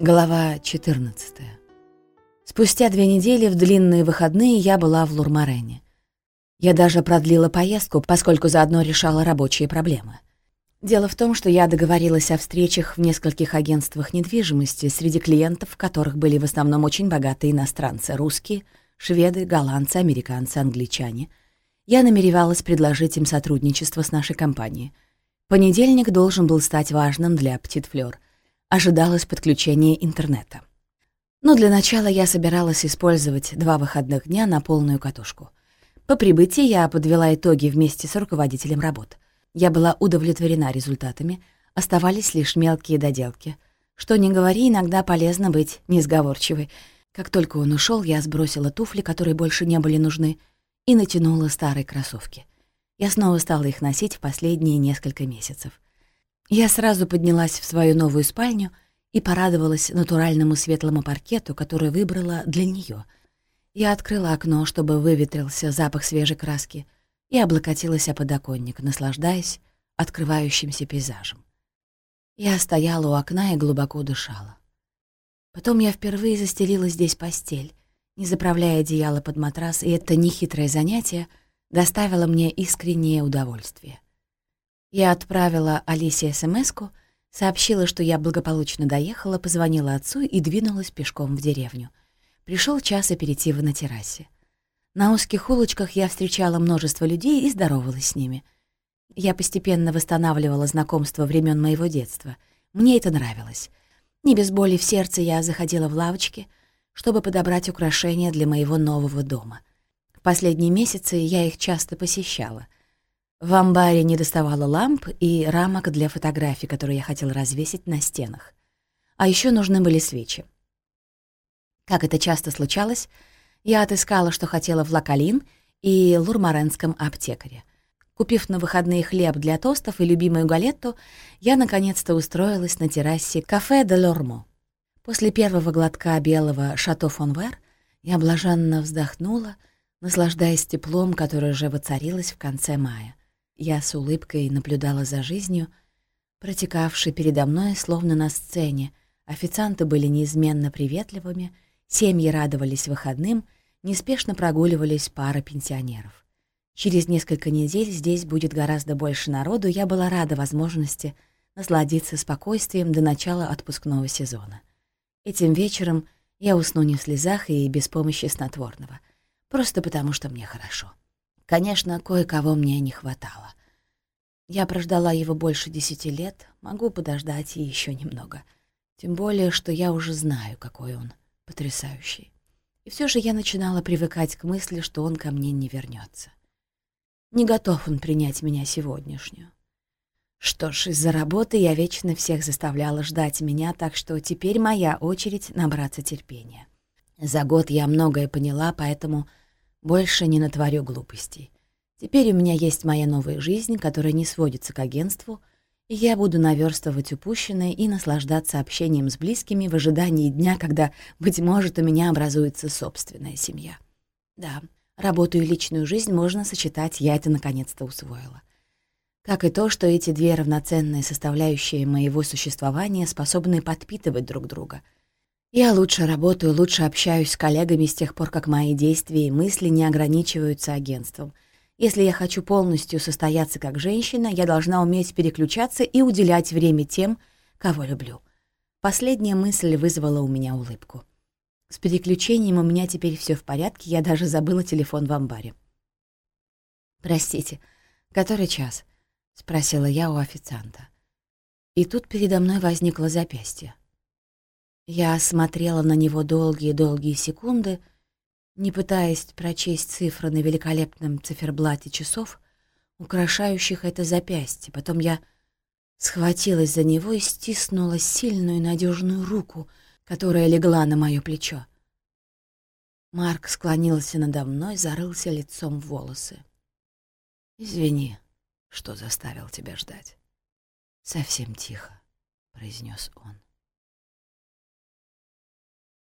Глава 14. Спустя две недели в длинные выходные я была в Лурмарене. Я даже продлила поездку, поскольку заодно решала рабочие проблемы. Дело в том, что я договорилась о встречах в нескольких агентствах недвижимости, среди клиентов которых были в основном очень богатые иностранцы — русские, шведы, голландцы, американцы, англичане. Я намеревалась предложить им сотрудничество с нашей компанией. Понедельник должен был стать важным для Птит Флёр — ожидалось подключение интернета. Но для начала я собиралась использовать два выходных дня на полную катушку. По прибытии я подвела итоги вместе с руководителем работ. Я была удовлетворена результатами, оставались лишь мелкие доделки. Что ни говори, иногда полезно быть несговорчивой. Как только он ушел, я сбросила туфли, которые больше не были нужны, и натянула старые кроссовки. Я снова стала их носить в последние несколько месяцев. Я сразу поднялась в свою новую спальню и порадовалась натуральному светлому паркету, который выбрала для нее. Я открыла окно, чтобы выветрился запах свежей краски, и облокотилась о подоконник, наслаждаясь открывающимся пейзажем. Я стояла у окна и глубоко дышала. Потом я впервые застелила здесь постель, не заправляя одеяло под матрас, и это нехитрое занятие доставило мне искреннее удовольствие. Я отправила Алисе смс сообщила, что я благополучно доехала, позвонила отцу и двинулась пешком в деревню. Пришел час аперитива на террасе. На узких улочках я встречала множество людей и здоровалась с ними. Я постепенно восстанавливала знакомство времен моего детства. Мне это нравилось. Не без боли в сердце я заходила в лавочки, чтобы подобрать украшения для моего нового дома. В последние месяцы я их часто посещала. В амбаре не доставало ламп и рамок для фотографий, которые я хотела развесить на стенах. А еще нужны были свечи. Как это часто случалось, я отыскала, что хотела в Лакалин и Лурмаренском аптекаре. Купив на выходные хлеб для тостов и любимую галетту, я наконец-то устроилась на террасе кафе де Лормо. После первого глотка белого «Шато фон Вер» я блаженно вздохнула, наслаждаясь теплом, которое уже воцарилось в конце мая. Я с улыбкой наблюдала за жизнью, протекавшей передо мной словно на сцене. Официанты были неизменно приветливыми, семьи радовались выходным, неспешно прогуливались пара пенсионеров. Через несколько недель здесь будет гораздо больше народу, я была рада возможности насладиться спокойствием до начала отпускного сезона. Этим вечером я усну не в слезах и без помощи снотворного, просто потому что мне хорошо. Конечно, кое-кого мне не хватало. Я прождала его больше десяти лет, могу подождать и еще немного. Тем более, что я уже знаю, какой он потрясающий. И все же я начинала привыкать к мысли, что он ко мне не вернется. Не готов он принять меня сегодняшнюю. Что ж, из-за работы я вечно всех заставляла ждать меня, так что теперь моя очередь набраться терпения. За год я многое поняла, поэтому больше не натворю глупостей. Теперь у меня есть моя новая жизнь, которая не сводится к агентству, и я буду наверстывать упущенное и наслаждаться общением с близкими в ожидании дня, когда, быть может, у меня образуется собственная семья. Да, работу и личную жизнь можно сочетать, я это наконец-то усвоила. Как и то, что эти две равноценные составляющие моего существования способны подпитывать друг друга — я лучше работаю, лучше общаюсь с коллегами с тех пор, как мои действия и мысли не ограничиваются агентством. Если я хочу полностью состояться как женщина, я должна уметь переключаться и уделять время тем, кого люблю. Последняя мысль вызвала у меня улыбку. С переключением у меня теперь все в порядке, я даже забыла телефон в амбаре. «Простите, который час?» — спросила я у официанта. И тут передо мной возникло запястье. Я смотрела на него долгие-долгие секунды, не пытаясь прочесть цифры на великолепном циферблате часов, украшающих это запястье. Потом я схватилась за него и стиснула сильную надежную руку, которая легла на мое плечо. Марк склонился надо мной, зарылся лицом в волосы. «Извини, что заставил тебя ждать». «Совсем тихо», — произнес он.